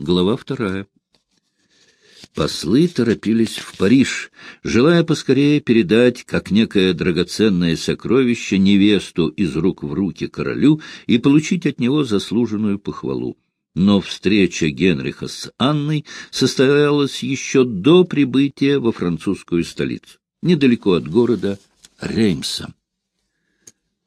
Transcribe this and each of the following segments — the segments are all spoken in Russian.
Глава вторая. Послы торопились в Париж, желая поскорее передать, как некое драгоценное сокровище, невесту из рук в руки королю и получить от него заслуженную похвалу. Но встреча Генриха с Анной состоялась еще до прибытия во французскую столицу, недалеко от города Реймса.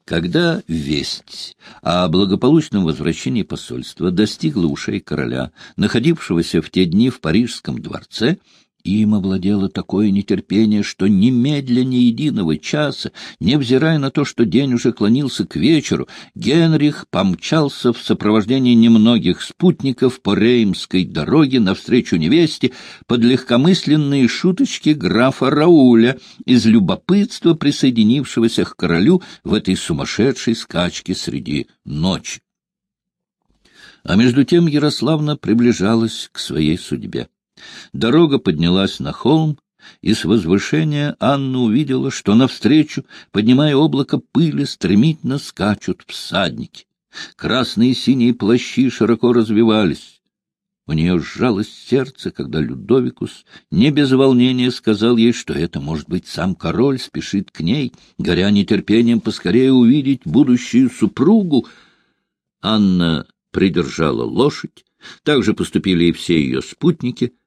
Когда весть о благополучном возвращении посольства достигла ушей короля, находившегося в те дни в Парижском дворце, им овладело такое нетерпение, что немедля ни единого часа, невзирая на то, что день уже клонился к вечеру, Генрих помчался в сопровождении немногих спутников по Реймской дороге навстречу невесте под легкомысленные шуточки графа Рауля, из любопытства присоединившегося к королю в этой сумасшедшей скачке среди ночи. А между тем Ярославна приближалась к своей судьбе. Дорога поднялась на холм, и с возвышения Анна увидела, что навстречу, поднимая облако пыли, стремительно скачут всадники. Красные и синие плащи широко развивались. У нее сжалось сердце, когда Людовикус не без волнения сказал ей, что это, может быть, сам король спешит к ней, горя нетерпением поскорее увидеть будущую супругу. Анна придержала лошадь, так же поступили и все ее спутники —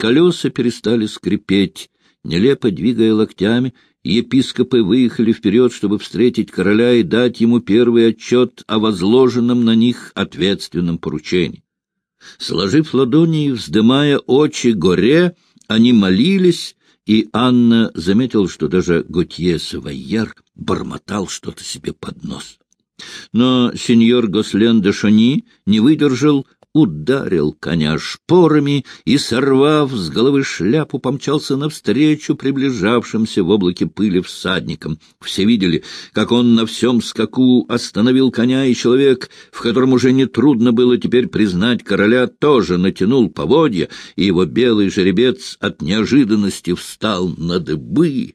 Колеса перестали скрипеть. Нелепо двигая локтями, епископы выехали вперед, чтобы встретить короля и дать ему первый отчет о возложенном на них ответственном поручении. Сложив ладони и вздымая очи горе, они молились, и Анна заметила, что даже Готье Савайер бормотал что-то себе под нос. Но сеньор Гослен де Шони не выдержал, ударил коня шпорами и, сорвав с головы шляпу, помчался навстречу приближавшимся в облаке пыли всадникам. Все видели, как он на всем скаку остановил коня, и человек, в котором уже нетрудно было теперь признать короля, тоже натянул поводья, и его белый жеребец от неожиданности встал на дыбы.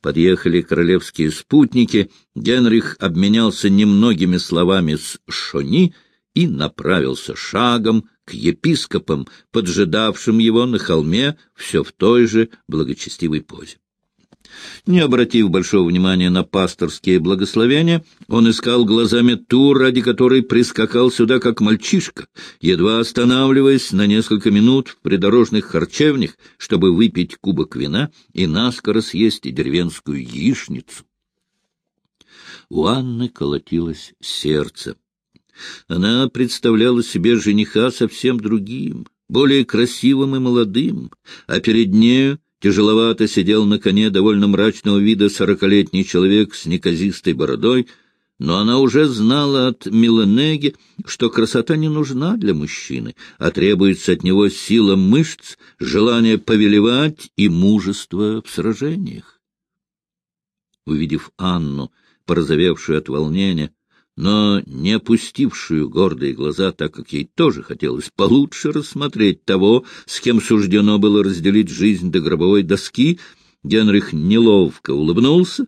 Подъехали королевские спутники, Генрих обменялся немногими словами с Шони — и направился шагом к епископам, поджидавшим его на холме все в той же благочестивой позе. Не обратив большого внимания на пасторские благословения, он искал глазами ту, ради которой прискакал сюда как мальчишка, едва останавливаясь на несколько минут в придорожных харчевнях, чтобы выпить кубок вина и наскоро съесть деревенскую яичницу. У Анны колотилось сердце. Она представляла себе жениха совсем другим, более красивым и молодым, а перед нею тяжеловато сидел на коне довольно мрачного вида сорокалетний человек с неказистой бородой, но она уже знала от Миланеги, что красота не нужна для мужчины, а требуется от него сила мышц, желание повелевать и мужество в сражениях. Увидев Анну, порозовевшую от волнения, но не опустившую гордые глаза, так как ей тоже хотелось получше рассмотреть того, с кем суждено было разделить жизнь до гробовой доски, Генрих неловко улыбнулся,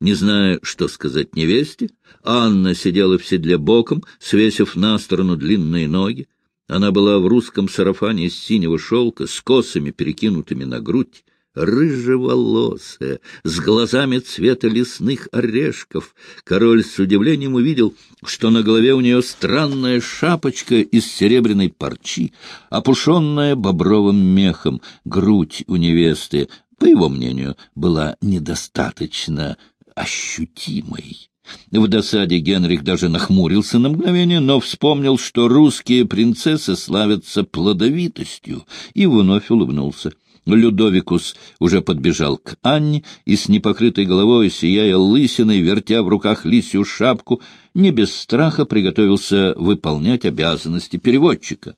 не зная, что сказать невесте. Анна сидела в седле боком, свесив на сторону длинные ноги. Она была в русском сарафане из синего шелка, с косами, перекинутыми на грудь рыжеволосая, с глазами цвета лесных орешков. Король с удивлением увидел, что на голове у нее странная шапочка из серебряной парчи, опушенная бобровым мехом. Грудь у невесты, по его мнению, была недостаточно ощутимой. В досаде Генрих даже нахмурился на мгновение, но вспомнил, что русские принцессы славятся плодовитостью, и вновь улыбнулся. Людовикус уже подбежал к Анне и с непокрытой головой, сияя лысиной, вертя в руках лисью шапку, не без страха приготовился выполнять обязанности переводчика.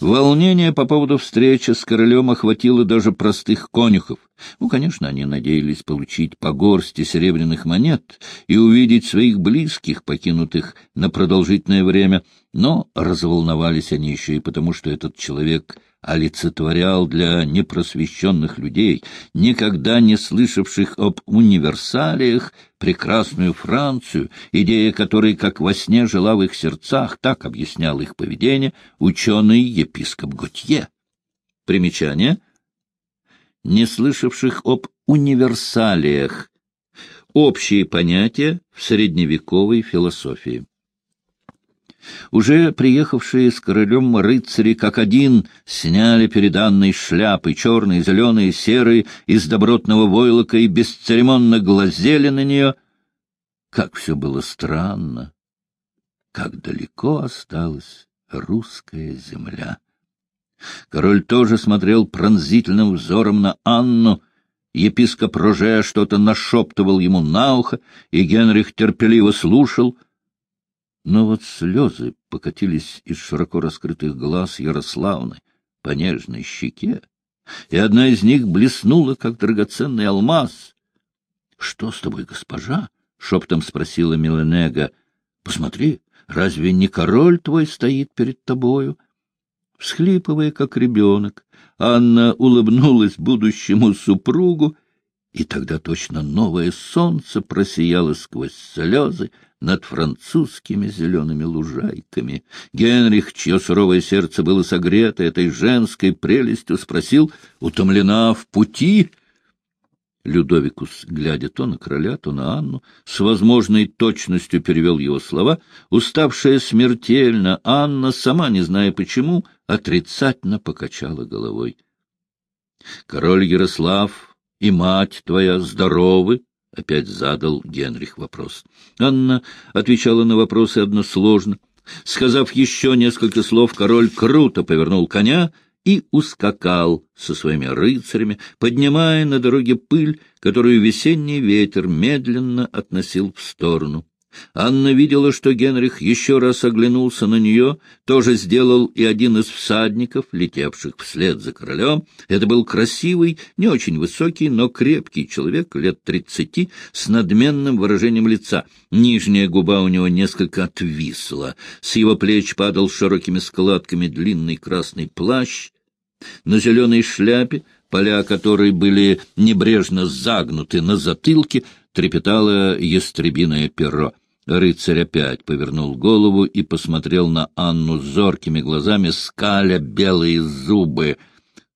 Волнение по поводу встречи с королем охватило даже простых конюхов. Ну, конечно, они надеялись получить по горсти серебряных монет и увидеть своих близких, покинутых на продолжительное время, Но разволновались они еще и потому, что этот человек олицетворял для непросвещенных людей, никогда не слышавших об универсалиях, прекрасную Францию, идея которой, как во сне, жила в их сердцах, так объяснял их поведение ученый епископ Готье. Примечание. Не слышавших об универсалиях. Общие понятия в средневековой философии. Уже приехавшие с королем рыцари как один сняли перед Анной шляпы, черные, зеленые, серые, из добротного войлока и бесцеремонно глазели на нее. Как все было странно! Как далеко осталась русская земля! Король тоже смотрел пронзительным взором на Анну, Епископ Роже что-то нашептывал ему на ухо, и Генрих терпеливо слушал — но вот слезы покатились из широко раскрытых глаз Ярославны по нежной щеке, и одна из них блеснула, как драгоценный алмаз. — Что с тобой, госпожа? — шептом спросила Миленега. — Посмотри, разве не король твой стоит перед тобою? Всхлипывая, как ребенок, Анна улыбнулась будущему супругу, и тогда точно новое солнце просияло сквозь слезы, над французскими зелеными лужайками. Генрих, чье суровое сердце было согрето этой женской прелестью, спросил, утомлена в пути? Людовикус, глядя то на короля, то на Анну, с возможной точностью перевел его слова. Уставшая смертельно, Анна, сама не зная почему, отрицательно покачала головой. — Король Ярослав и мать твоя здоровы? — опять задал Генрих вопрос. Анна отвечала на вопросы односложно. Сказав еще несколько слов, король круто повернул коня и ускакал со своими рыцарями, поднимая на дороге пыль, которую весенний ветер медленно относил в сторону. Анна видела, что Генрих еще раз оглянулся на нее, тоже сделал и один из всадников, летевших вслед за королем. Это был красивый, не очень высокий, но крепкий человек лет тридцати с надменным выражением лица. Нижняя губа у него несколько отвисла, с его плеч падал широкими складками длинный красный плащ. На зеленой шляпе, поля которой были небрежно загнуты на затылке, трепетало ястребиное перо. Рыцарь опять повернул голову и посмотрел на Анну зоркими глазами, скаля белые зубы.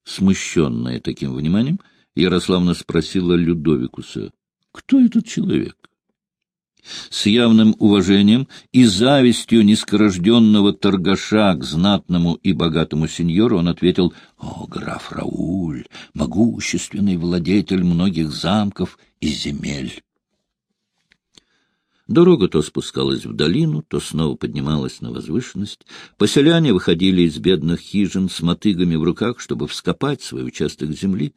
Смущенная таким вниманием, Ярославна спросила Людовикуса, кто этот человек? С явным уважением и завистью нескорожденного торгаша к знатному и богатому сеньору он ответил, «О, граф Рауль, могущественный владетель многих замков и земель!» Дорога то спускалась в долину, то снова поднималась на возвышенность. Поселяне выходили из бедных хижин с мотыгами в руках, чтобы вскопать свой участок земли.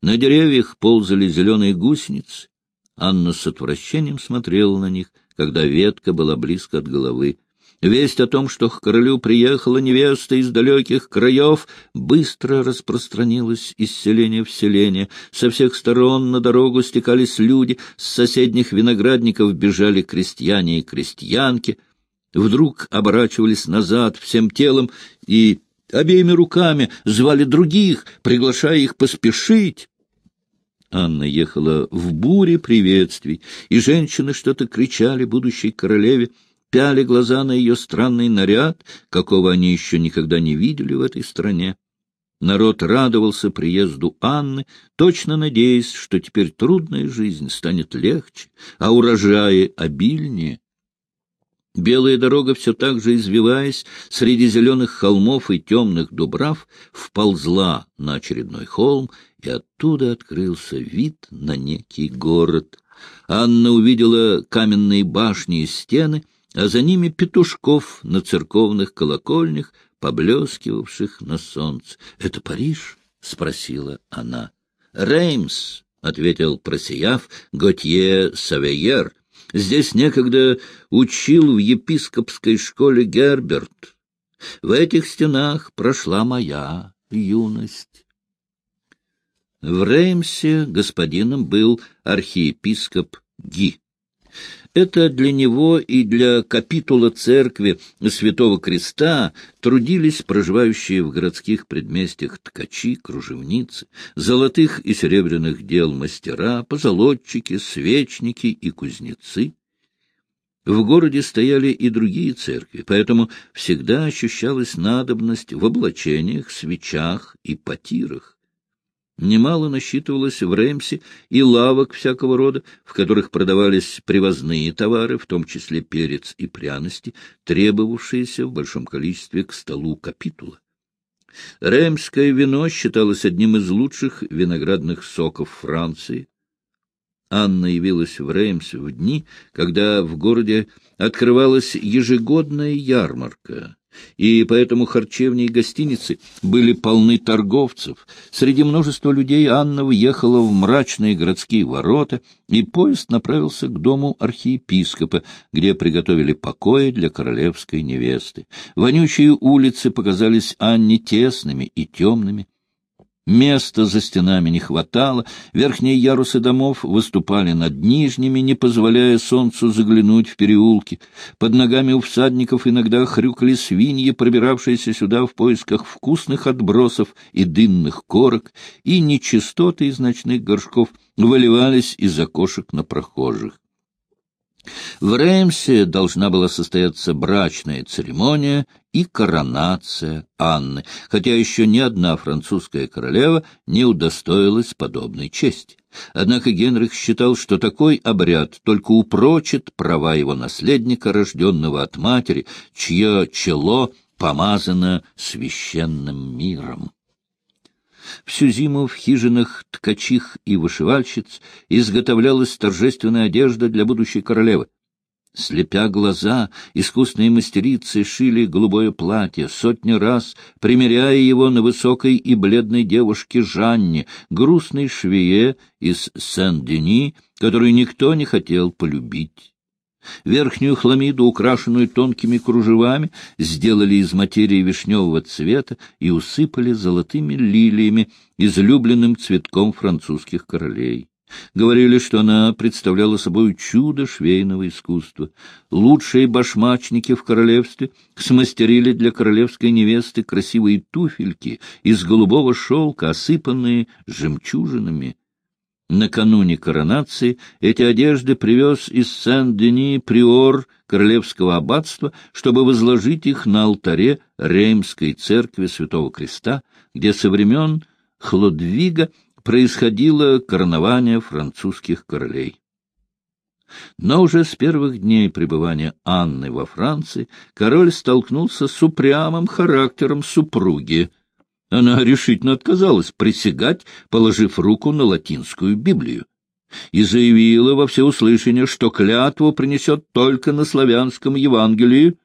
На деревьях ползали зеленые гусеницы. Анна с отвращением смотрела на них, когда ветка была близко от головы. Весть о том, что к королю приехала невеста из далеких краев, быстро распространилась из селения в селение. Со всех сторон на дорогу стекались люди, с соседних виноградников бежали крестьяне и крестьянки. Вдруг оборачивались назад всем телом и обеими руками звали других, приглашая их поспешить. Анна ехала в буре приветствий, и женщины что-то кричали будущей королеве — пяли глаза на ее странный наряд, какого они еще никогда не видели в этой стране. Народ радовался приезду Анны, точно надеясь, что теперь трудная жизнь станет легче, а урожаи обильнее. Белая дорога, все так же извиваясь, среди зеленых холмов и темных дубрав, вползла на очередной холм, и оттуда открылся вид на некий город. Анна увидела каменные башни и стены, а за ними петушков на церковных колокольнях, поблескивавших на солнце. — Это Париж? — спросила она. — Реймс, — ответил, просияв, Готье Савейер. — Здесь некогда учил в епископской школе Герберт. В этих стенах прошла моя юность. В Реймсе господином был архиепископ Ги. Это для него и для капитула церкви Святого Креста трудились проживающие в городских предместьях ткачи, кружевницы, золотых и серебряных дел мастера, позолотчики, свечники и кузнецы. В городе стояли и другие церкви, поэтому всегда ощущалась надобность в облачениях, свечах и потирах. Немало насчитывалось в Реймсе и лавок всякого рода, в которых продавались привозные товары, в том числе перец и пряности, требовавшиеся в большом количестве к столу капитула. Реймское вино считалось одним из лучших виноградных соков Франции. Анна явилась в Реймс в дни, когда в городе открывалась ежегодная ярмарка, и поэтому харчевни и гостиницы были полны торговцев. Среди множества людей Анна въехала в мрачные городские ворота, и поезд направился к дому архиепископа, где приготовили покои для королевской невесты. Вонючие улицы показались Анне тесными и темными. Места за стенами не хватало, верхние ярусы домов выступали над нижними, не позволяя солнцу заглянуть в переулки. Под ногами у всадников иногда хрюкали свиньи, пробиравшиеся сюда в поисках вкусных отбросов и дынных корок, и нечистоты из ночных горшков выливались из окошек на прохожих. В Реймсе должна была состояться брачная церемония и коронация Анны, хотя еще ни одна французская королева не удостоилась подобной чести. Однако Генрих считал, что такой обряд только упрочит права его наследника, рожденного от матери, чье чело помазано священным миром. Всю зиму в хижинах ткачих и вышивальщиц изготовлялась торжественная одежда для будущей королевы. Слепя глаза, искусные мастерицы шили голубое платье, сотни раз примеряя его на высокой и бледной девушке Жанне, грустной швее из Сен-Дени, которую никто не хотел полюбить. Верхнюю хламиду, украшенную тонкими кружевами, сделали из материи вишневого цвета и усыпали золотыми лилиями, излюбленным цветком французских королей. Говорили, что она представляла собой чудо швейного искусства. Лучшие башмачники в королевстве смастерили для королевской невесты красивые туфельки из голубого шелка, осыпанные жемчужинами. Накануне коронации эти одежды привез из Сен-Дени приор Королевского аббатства, чтобы возложить их на алтаре Реймской церкви Святого Креста, где со времен Хлодвига происходило коронование французских королей. Но уже с первых дней пребывания Анны во Франции король столкнулся с упрямым характером супруги — она решительно отказалась присягать, положив руку на латинскую Библию, и заявила во всеуслышание, что клятву принесет только на славянском Евангелии.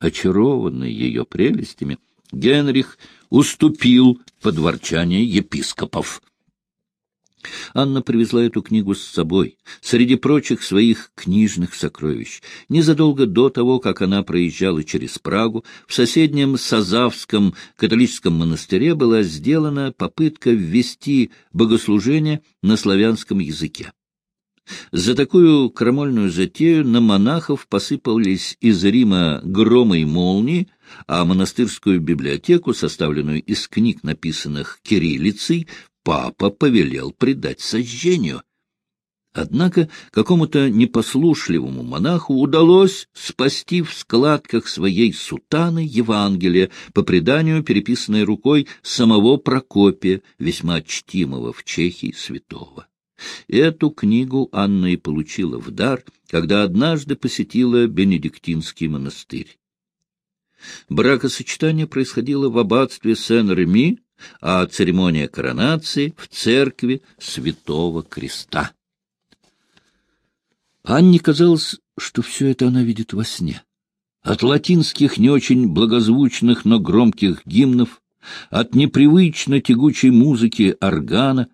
Очарованный ее прелестями, Генрих уступил под ворчание епископов. Анна привезла эту книгу с собой, среди прочих своих книжных сокровищ. Незадолго до того, как она проезжала через Прагу, в соседнем Сазавском католическом монастыре была сделана попытка ввести богослужение на славянском языке. За такую крамольную затею на монахов посыпались из Рима громы и молнии, а монастырскую библиотеку, составленную из книг, написанных кириллицей, папа повелел предать сожжению. Однако какому-то непослушливому монаху удалось спасти в складках своей сутаны Евангелие, по преданию переписанной рукой самого Прокопия, весьма чтимого в Чехии святого. Эту книгу Анна и получила в дар, когда однажды посетила Бенедиктинский монастырь. Бракосочетание происходило в аббатстве Сен-Реми, а церемония коронации в церкви Святого Креста. Анне казалось, что все это она видит во сне. От латинских не очень благозвучных, но громких гимнов, от непривычно тягучей музыки органа,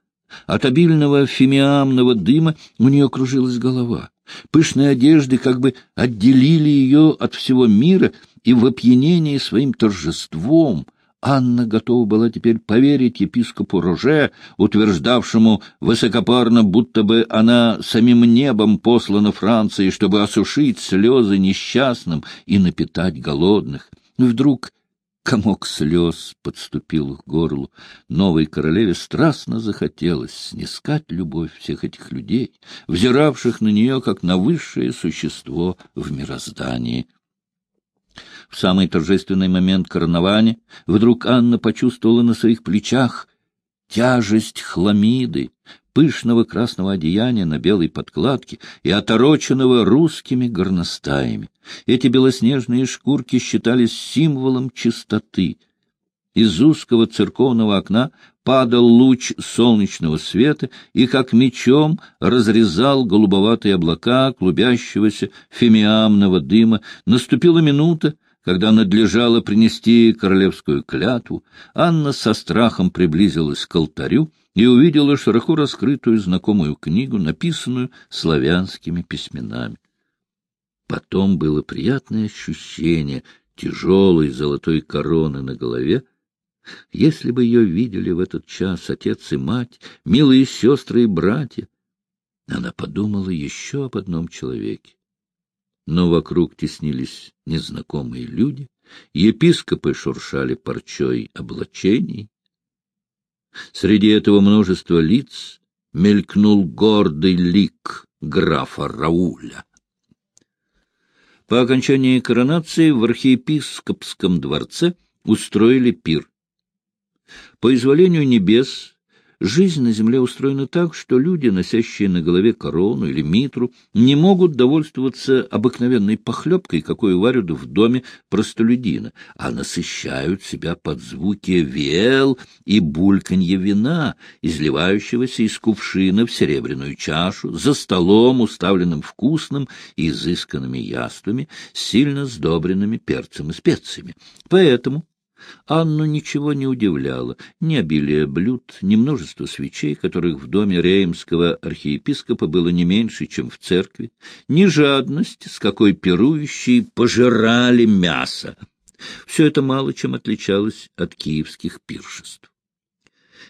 от обильного фимиамного дыма у нее кружилась голова. Пышные одежды как бы отделили ее от всего мира, и в опьянении своим торжеством Анна готова была теперь поверить епископу Роже, утверждавшему высокопарно, будто бы она самим небом послана Франции, чтобы осушить слезы несчастным и напитать голодных. Вдруг комок слез подступил к горлу. Новой королеве страстно захотелось снискать любовь всех этих людей, взиравших на нее как на высшее существо в мироздании. В самый торжественный момент коронования вдруг Анна почувствовала на своих плечах тяжесть хламиды, пышного красного одеяния на белой подкладке и отороченного русскими горностаями. Эти белоснежные шкурки считались символом чистоты. Из узкого церковного окна падал луч солнечного света и, как мечом, разрезал голубоватые облака клубящегося фимиамного дыма. Наступила минута, когда надлежало принести королевскую клятву, Анна со страхом приблизилась к алтарю и увидела широко раскрытую знакомую книгу, написанную славянскими письменами. Потом было приятное ощущение тяжелой золотой короны на голове. Если бы ее видели в этот час отец и мать, милые сестры и братья, она подумала еще об одном человеке но вокруг теснились незнакомые люди, епископы шуршали парчой облачений. Среди этого множества лиц мелькнул гордый лик графа Рауля. По окончании коронации в архиепископском дворце устроили пир. По изволению небес Жизнь на земле устроена так, что люди, носящие на голове корону или митру, не могут довольствоваться обыкновенной похлебкой, какую варят в доме простолюдина, а насыщают себя под звуки вел и бульканье вина, изливающегося из кувшина в серебряную чашу, за столом, уставленным вкусным и изысканными яствами, сильно сдобренными перцем и специями. Поэтому Анну ничего не удивляло, ни обилие блюд, ни множество свечей, которых в доме реймского архиепископа было не меньше, чем в церкви, ни жадность, с какой пирующие пожирали мясо. Все это мало чем отличалось от киевских пиршеств.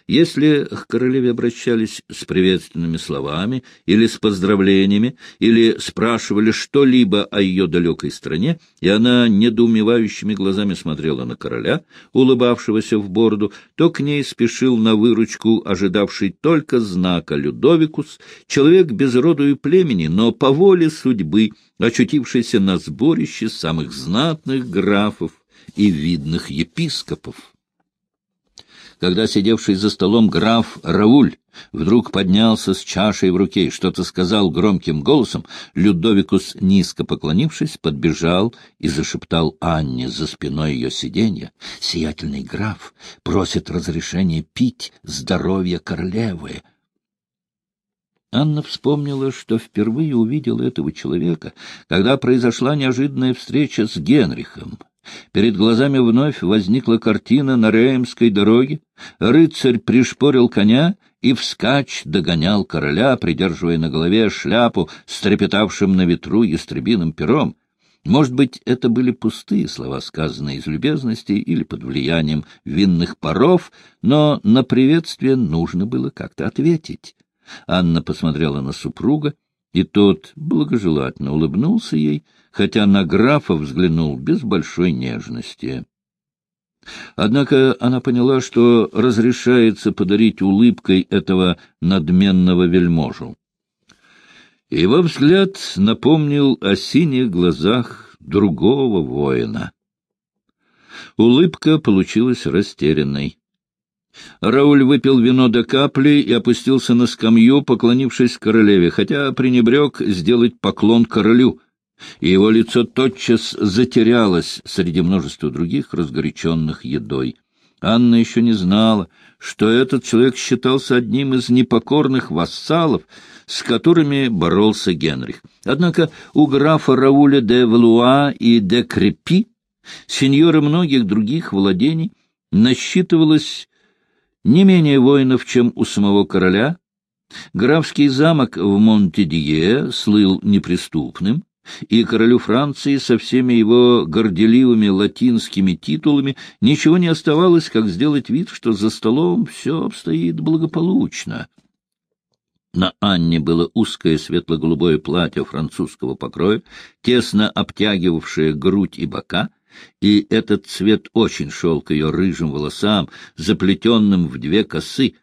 Если к королеве обращались с приветственными словами или с поздравлениями, или спрашивали что-либо о ее далекой стране, и она недоумевающими глазами смотрела на короля, улыбавшегося в бороду, то к ней спешил на выручку ожидавший только знака Людовикус, человек без роду и племени, но по воле судьбы, очутившийся на сборище самых знатных графов и видных епископов когда сидевший за столом граф Рауль вдруг поднялся с чашей в руке и что-то сказал громким голосом, Людовикус, низко поклонившись, подбежал и зашептал Анне за спиной ее сиденья. «Сиятельный граф просит разрешения пить здоровье королевы». Анна вспомнила, что впервые увидела этого человека, когда произошла неожиданная встреча с Генрихом. Перед глазами вновь возникла картина на Реймской дороге. Рыцарь пришпорил коня и вскачь догонял короля, придерживая на голове шляпу с трепетавшим на ветру ястребиным пером. Может быть, это были пустые слова, сказанные из любезности или под влиянием винных паров, но на приветствие нужно было как-то ответить. Анна посмотрела на супруга, и тот благожелательно улыбнулся ей, хотя на графа взглянул без большой нежности. Однако она поняла, что разрешается подарить улыбкой этого надменного вельможу. Его взгляд напомнил о синих глазах другого воина. Улыбка получилась растерянной. Рауль выпил вино до капли и опустился на скамью, поклонившись королеве, хотя пренебрег сделать поклон королю, и его лицо тотчас затерялось среди множества других, разгоряченных едой. Анна еще не знала, что этот человек считался одним из непокорных вассалов, с которыми боролся Генрих. Однако у графа Рауля де Валуа и де Крепи, сеньора многих других владений, насчитывалось не менее воинов, чем у самого короля. Графский замок в Монтедие слыл неприступным, и королю Франции со всеми его горделивыми латинскими титулами ничего не оставалось, как сделать вид, что за столом все обстоит благополучно. На Анне было узкое светло-голубое платье французского покроя, тесно обтягивавшее грудь и бока, и этот цвет очень шел к ее рыжим волосам, заплетенным в две косы.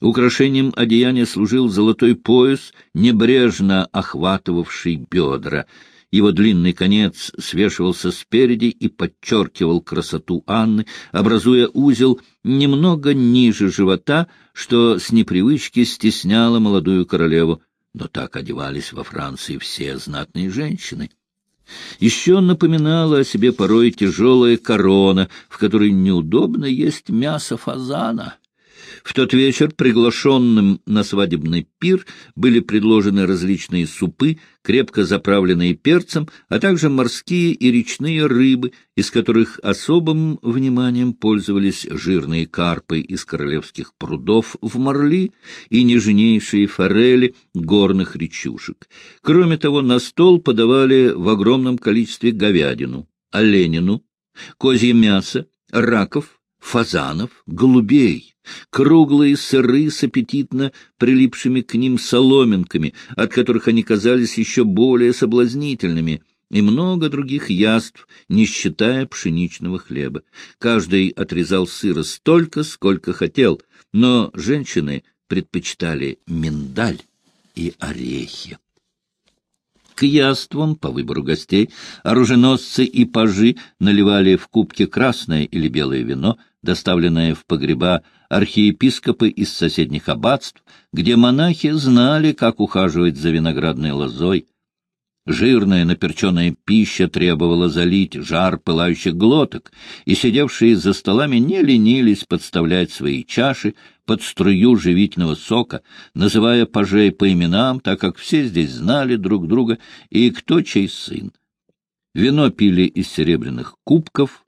Украшением одеяния служил золотой пояс, небрежно охватывавший бедра — его длинный конец свешивался спереди и подчеркивал красоту Анны, образуя узел немного ниже живота, что с непривычки стесняло молодую королеву. Но так одевались во Франции все знатные женщины. Еще напоминала о себе порой тяжелая корона, в которой неудобно есть мясо фазана. В тот вечер приглашенным на свадебный пир были предложены различные супы, крепко заправленные перцем, а также морские и речные рыбы, из которых особым вниманием пользовались жирные карпы из королевских прудов в Марли и нежнейшие форели горных речушек. Кроме того, на стол подавали в огромном количестве говядину, оленину, козье мясо, раков, фазанов, голубей, круглые сыры с аппетитно прилипшими к ним соломинками, от которых они казались еще более соблазнительными, и много других яств, не считая пшеничного хлеба. Каждый отрезал сыра столько, сколько хотел, но женщины предпочитали миндаль и орехи. К яствам, по выбору гостей, оруженосцы и пажи наливали в кубки красное или белое вино, доставленное в погреба архиепископы из соседних аббатств, где монахи знали, как ухаживать за виноградной лозой. Жирная наперченная пища требовала залить жар пылающих глоток, и сидевшие за столами не ленились подставлять свои чаши под струю живительного сока, называя пажей по именам, так как все здесь знали друг друга и кто чей сын. Вино пили из серебряных кубков,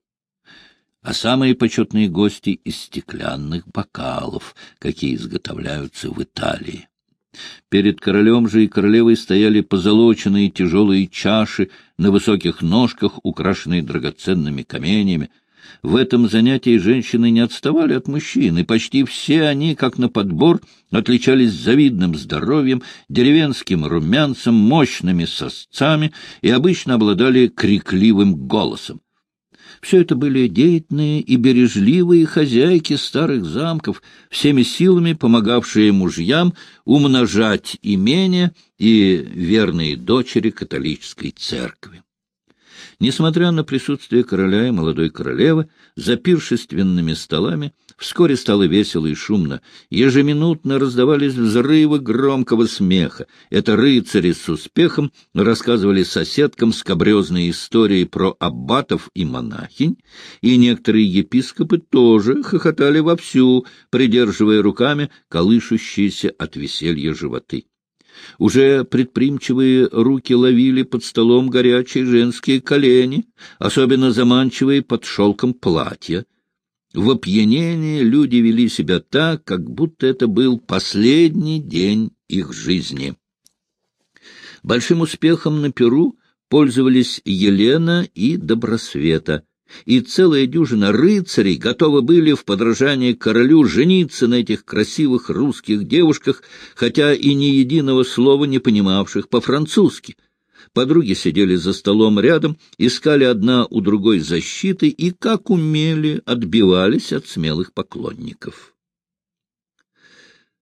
а самые почетные гости — из стеклянных бокалов, какие изготовляются в Италии. Перед королем же и королевой стояли позолоченные тяжелые чаши на высоких ножках, украшенные драгоценными каменями. В этом занятии женщины не отставали от мужчин, и почти все они, как на подбор, отличались завидным здоровьем, деревенским румянцем, мощными сосцами и обычно обладали крикливым голосом. Все это были деятельные и бережливые хозяйки старых замков, всеми силами помогавшие мужьям умножать имения и верные дочери католической церкви. Несмотря на присутствие короля и молодой королевы, за пиршественными столами вскоре стало весело и шумно. Ежеминутно раздавались взрывы громкого смеха. Это рыцари с успехом рассказывали соседкам скобрезные истории про аббатов и монахинь, и некоторые епископы тоже хохотали вовсю, придерживая руками колышущиеся от веселья животы. Уже предприимчивые руки ловили под столом горячие женские колени, особенно заманчивые под шелком платья. В опьянении люди вели себя так, как будто это был последний день их жизни. Большим успехом на Перу пользовались Елена и Добросвета — и целая дюжина рыцарей готовы были в подражании королю жениться на этих красивых русских девушках, хотя и ни единого слова не понимавших по-французски. Подруги сидели за столом рядом, искали одна у другой защиты и, как умели, отбивались от смелых поклонников.